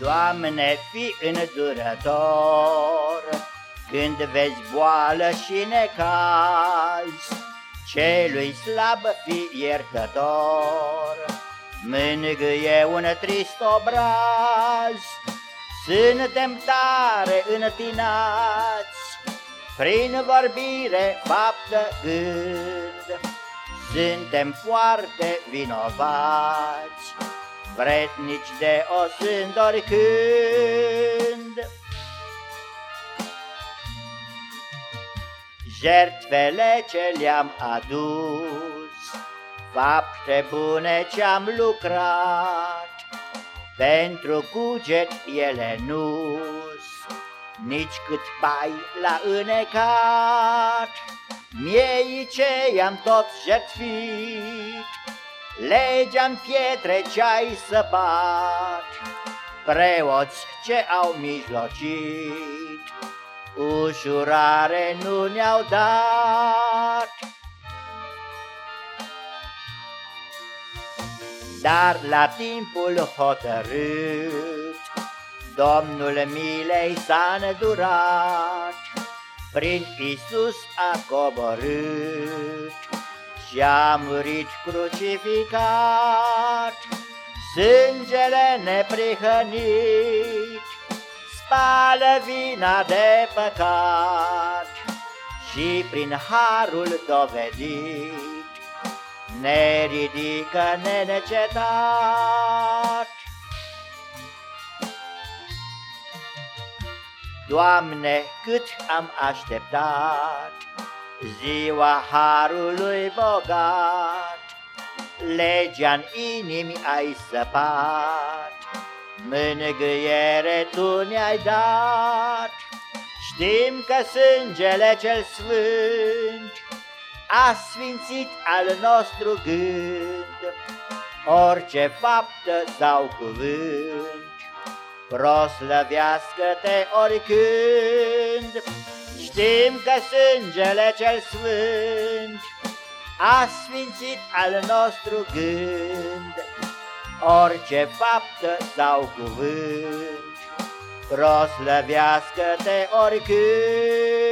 Doamne, fi îndurător Când vezi boală și necaz Celui slab fi iertător. Mângâie un trist obraz Suntem tare întinați. Prin vorbire, faptă, gând Suntem foarte vinovați Vretnici de o sunt oricând Jertfele ce le-am adus Fapte bune ce-am lucrat Pentru cuget ele nu Nici cât pai la înecat. Miei ce i-am tot jertfit Legea-n pietre ce-ai săpat Preoți ce au mijlocit Ușurare nu ne-au dat. Dar la timpul hotărât Domnul milei s-a îndurat Prin Isus a coborât Și-a murit crucificat Sângele neprihănit Spală vina de păcat Și prin harul dovedit ne ridică nenecetat. Doamne, cât am așteptat ziua harului bogat, legea-n inimi ai săpat, mângâiere tu ne-ai dat. Știm că sângele cel sfânt a sfințit al nostru gând orice faptă sau cuvânt. Proslăvească-te oricând, știm că sângele cel sfânt a sfințit al nostru gând orice faptă sau cuvânt. Proslăvească-te oricând.